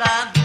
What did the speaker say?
Love.